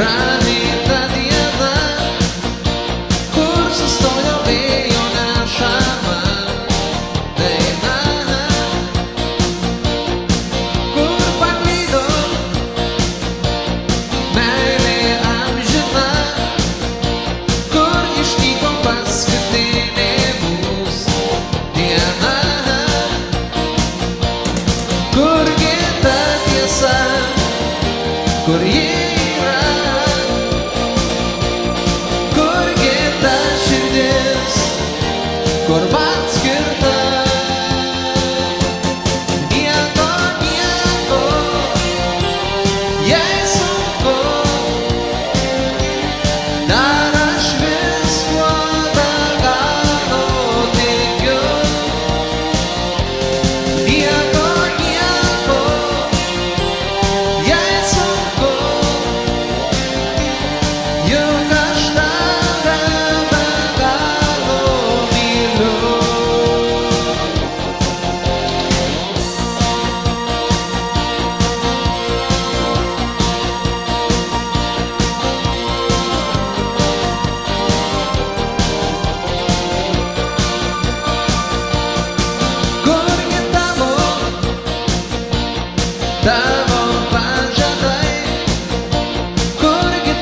praeita tu.